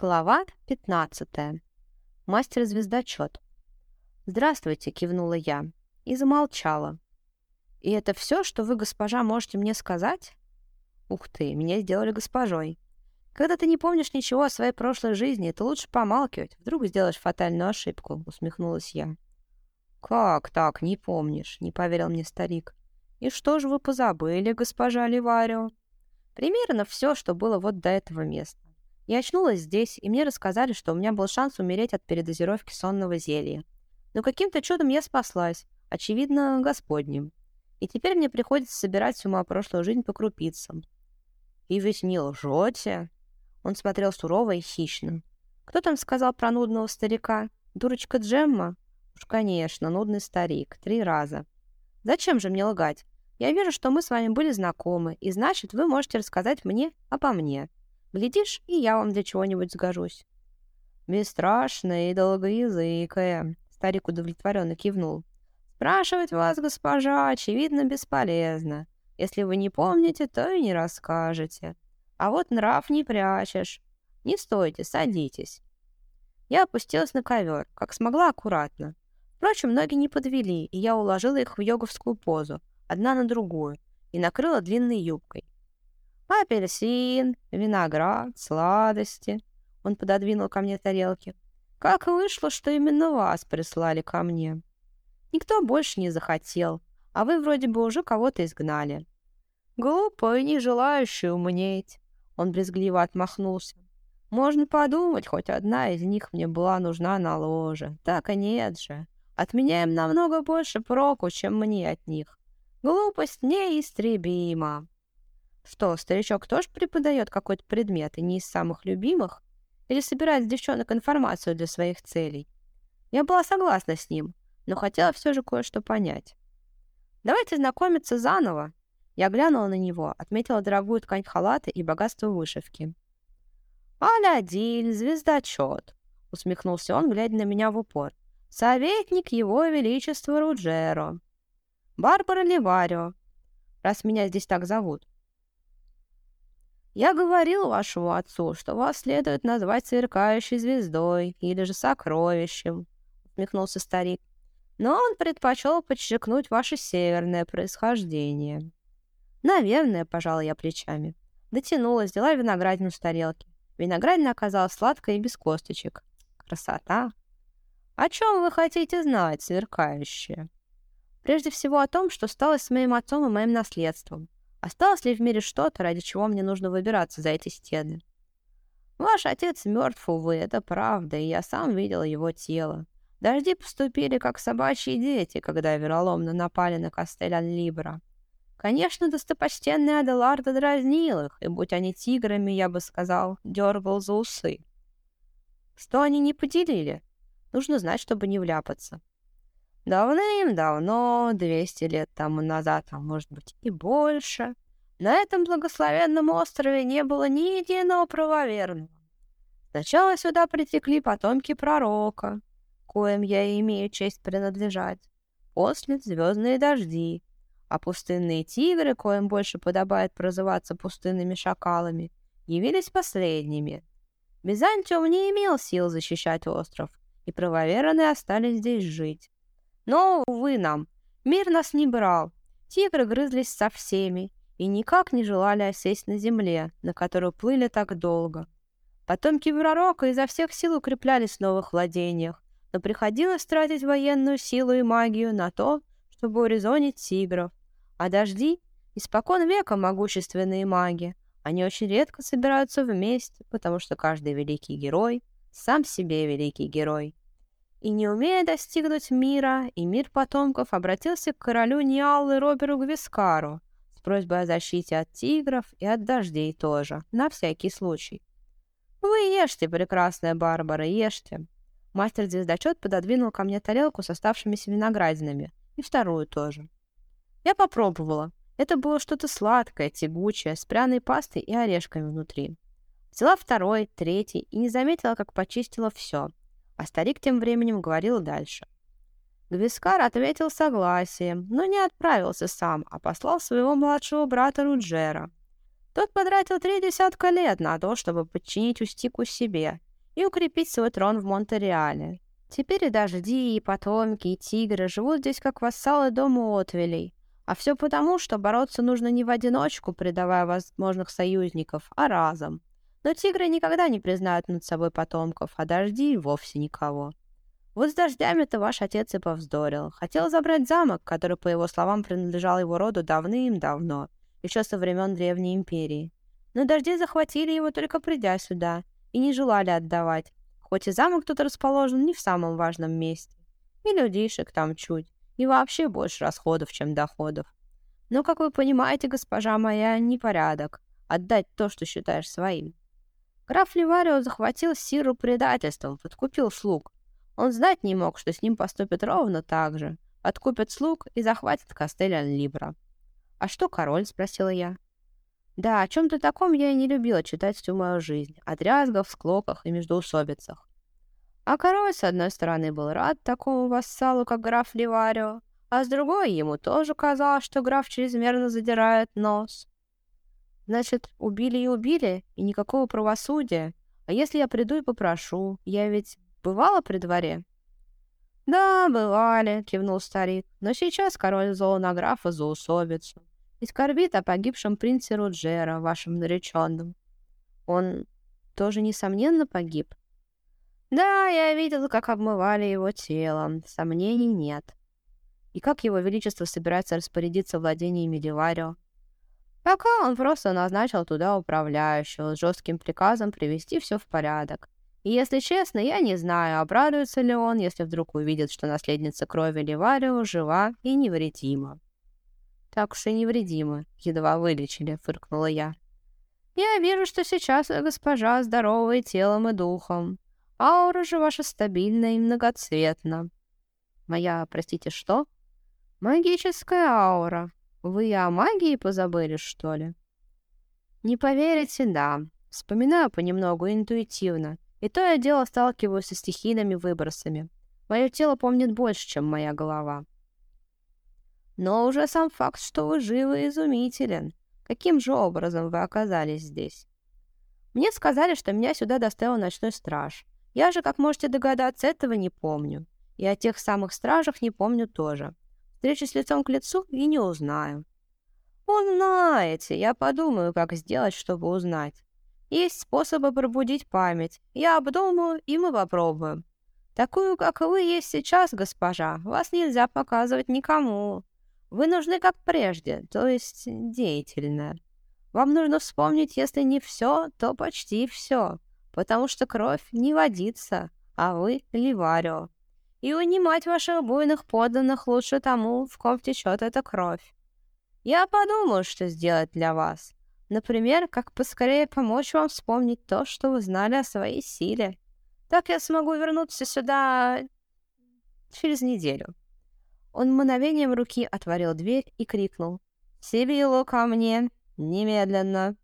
Глава 15. Мастер-звездочет. «Здравствуйте», — кивнула я и замолчала. «И это все, что вы, госпожа, можете мне сказать?» «Ух ты, меня сделали госпожой. Когда ты не помнишь ничего о своей прошлой жизни, то лучше помалкивать, вдруг сделаешь фатальную ошибку», — усмехнулась я. «Как так, не помнишь?» — не поверил мне старик. «И что же вы позабыли, госпожа Ливарио?» «Примерно все, что было вот до этого места. Я очнулась здесь, и мне рассказали, что у меня был шанс умереть от передозировки сонного зелья. Но каким-то чудом я спаслась, очевидно, Господним. И теперь мне приходится собирать всю мою прошлую жизнь по крупицам. «И ведь не лжете?» Он смотрел сурово и хищно. «Кто там сказал про нудного старика? Дурочка Джемма?» «Уж, конечно, нудный старик. Три раза. Зачем же мне лгать? Я вижу, что мы с вами были знакомы, и значит, вы можете рассказать мне обо мне. Глядишь, и я вам для чего-нибудь сгожусь». «Бесстрашная и долгоязыкая», — старик удовлетворенно кивнул. «Спрашивать вас, госпожа, очевидно, бесполезно. Если вы не помните, то и не расскажете. А вот нрав не прячешь. Не стойте, садитесь». Я опустилась на ковер, как смогла аккуратно. Впрочем, ноги не подвели, и я уложила их в йоговскую позу, одна на другую, и накрыла длинной юбкой. Апельсин, виноград, сладости. Он пододвинул ко мне тарелки. Как вышло, что именно вас прислали ко мне? Никто больше не захотел, а вы вроде бы уже кого-то изгнали. Глупо и не желающий умнеть. Он брезгливо отмахнулся. Можно подумать, хоть одна из них мне была нужна на ложе. Так и нет же. От меня им намного больше проку, чем мне от них. Глупость неистребима. Что, старичок тоже преподает какой-то предмет и не из самых любимых? Или собирает с девчонок информацию для своих целей? Я была согласна с ним, но хотела все же кое-что понять. Давайте знакомиться заново. Я глянула на него, отметила дорогую ткань халата и богатство вышивки. «Алядиль, звездочет», — усмехнулся он, глядя на меня в упор. «Советник его величества Руджеро. Барбара Ливарио, раз меня здесь так зовут. Я говорил вашему отцу, что вас следует назвать сверкающей звездой или же сокровищем, усмехнулся старик. Но он предпочел подчеркнуть ваше северное происхождение. Наверное, пожала я плечами. Дотянулась, взяла виноградину с тарелки. Виноградина оказалась сладкой и без косточек. Красота! О чем вы хотите знать, сверкающая? Прежде всего о том, что стало с моим отцом и моим наследством. Осталось ли в мире что-то, ради чего мне нужно выбираться за эти стены? Ваш отец мертв, увы, это правда, и я сам видел его тело. Дожди поступили, как собачьи дети, когда вероломно напали на Кастелян-Либра. Конечно, достопочтенный Аделардо дразнил их, и будь они тиграми, я бы сказал, дергал за усы. Что они не поделили? Нужно знать, чтобы не вляпаться. Давным-давно, 200 лет тому назад, а может быть и больше, на этом благословенном острове не было ни единого правоверного. Сначала сюда притекли потомки пророка, коим я имею честь принадлежать, после звездные дожди, а пустынные тигры, коим больше подобает прозываться пустынными шакалами, явились последними. Византиум не имел сил защищать остров, и правоверные остались здесь жить. Но, увы нам, мир нас не брал. Тигры грызлись со всеми и никак не желали осесть на земле, на которую плыли так долго. Потомки пророка изо всех сил укреплялись в новых владениях, но приходилось тратить военную силу и магию на то, чтобы урезонить тигров. А дожди — испокон века могущественные маги. Они очень редко собираются вместе, потому что каждый великий герой сам себе великий герой. И не умея достигнуть мира, и мир потомков обратился к королю Ниаллы Роберу Гвискару с просьбой о защите от тигров и от дождей тоже, на всякий случай. «Вы ешьте, прекрасная Барбара, ешьте!» Мастер-звездочет пододвинул ко мне тарелку с оставшимися виноградинами, и вторую тоже. Я попробовала. Это было что-то сладкое, тягучее, с пряной пастой и орешками внутри. Взяла второй, третий и не заметила, как почистила все. А старик тем временем говорил дальше. Гвискар ответил согласием, но не отправился сам, а послал своего младшего брата Руджера. Тот потратил три десятка лет на то, чтобы подчинить Устику себе, и укрепить свой трон в Монтереале. Теперь и дожди, и потомки, и тигры живут здесь как вассалы дома Отвелей. А все потому, что бороться нужно не в одиночку, предавая возможных союзников, а разом. Но тигры никогда не признают над собой потомков, а дожди вовсе никого. Вот с дождями-то ваш отец и повздорил. Хотел забрать замок, который, по его словам, принадлежал его роду давным-давно, еще со времен Древней Империи. Но дожди захватили его, только придя сюда, и не желали отдавать, хоть и замок тут расположен не в самом важном месте. И людишек там чуть, и вообще больше расходов, чем доходов. Но, как вы понимаете, госпожа моя, непорядок отдать то, что считаешь своим. Граф Ливарио захватил Сиру предательством, подкупил слуг. Он знать не мог, что с ним поступят ровно так же. Откупят слуг и захватят Кастель Либра. «А что король?» — спросила я. Да, о чем-то таком я и не любила читать всю мою жизнь. О дрязгах, склоках и междоусобицах. А король, с одной стороны, был рад такому вассалу, как граф Ливарио, а с другой ему тоже казалось, что граф чрезмерно задирает нос. Значит, убили и убили, и никакого правосудия. А если я приду и попрошу? Я ведь бывала при дворе? Да, бывали, кивнул старик. Но сейчас король зол на графа за усобицу и скорбит о погибшем принце Руджера, вашем нареченном. Он тоже, несомненно, погиб? Да, я видел, как обмывали его тело. Сомнений нет. И как его величество собирается распорядиться владениями Ливарио? Пока он просто назначил туда управляющего с жестким приказом привести все в порядок. И если честно, я не знаю, обрадуется ли он, если вдруг увидит, что наследница крови Ливарио жива и невредима. Так уж и невредимы, едва вылечили, фыркнула я. Я вижу, что сейчас госпожа здоровая телом и духом. Аура же ваша стабильна и многоцветна. Моя, простите, что? Магическая аура. Вы о магии позабыли, что ли? Не поверите, да. Вспоминаю понемногу интуитивно. И то я дело сталкиваюсь со стихийными выбросами. Мое тело помнит больше, чем моя голова. Но уже сам факт, что вы живы, изумителен. Каким же образом вы оказались здесь? Мне сказали, что меня сюда доставил ночной страж. Я же, как можете догадаться, этого не помню. И о тех самых стражах не помню тоже. Встречусь лицом к лицу и не узнаю. Узнаете, я подумаю, как сделать, чтобы узнать. Есть способы пробудить память. Я обдумаю, и мы попробуем. Такую, как вы есть сейчас, госпожа, вас нельзя показывать никому. Вы нужны как прежде, то есть деятельная. Вам нужно вспомнить, если не все, то почти все, потому что кровь не водится, а вы ливарио. И унимать ваших буйных подданных лучше тому, в ком течет эта кровь. Я подумаю, что сделать для вас. Например, как поскорее помочь вам вспомнить то, что вы знали о своей силе. Так я смогу вернуться сюда через неделю. Он мгновением руки отворил дверь и крикнул. «Сибилу ко мне! Немедленно!»